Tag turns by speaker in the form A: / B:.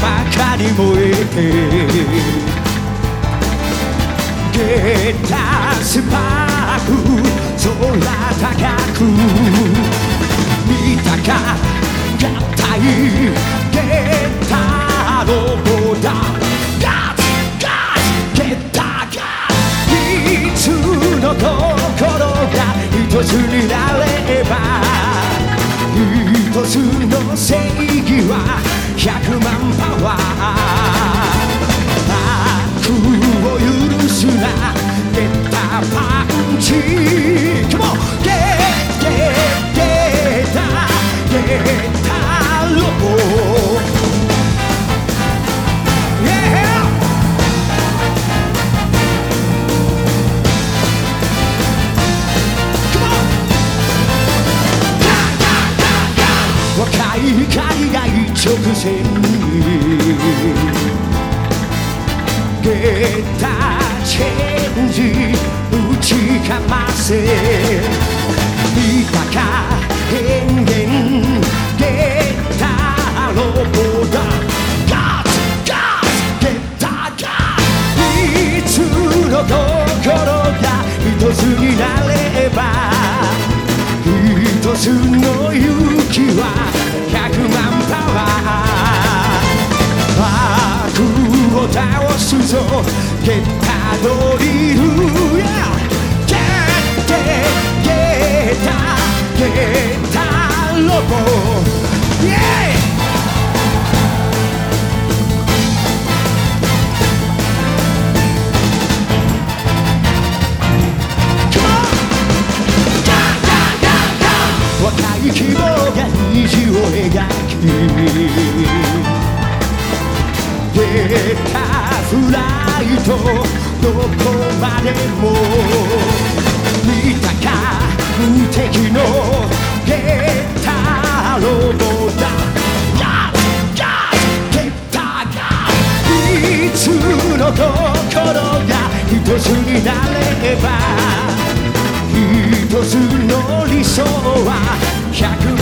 A: 命が真っ赤に燃えてゲッタスパーク空高く見たか合体ゲッタロボだガッツガッツゲッタガッいつの心が一つになれパンチ Come on! ゲッゲッゲッタゲッタロボ Yeah! 若いが一直線にゲッタチェンジ打ちかませ見たか変幻ゲッタロボだガッツガッツゲッタガッツいつの心が一つになれば一つの勇気は百万パワー悪を倒すぞゲッタドリルゲ希望が虹を描きゲッタフライトどこまでも見た。か無敵のゲッタロボだガッガッゲッタガッツいつの心が一つになれば一つの理想は100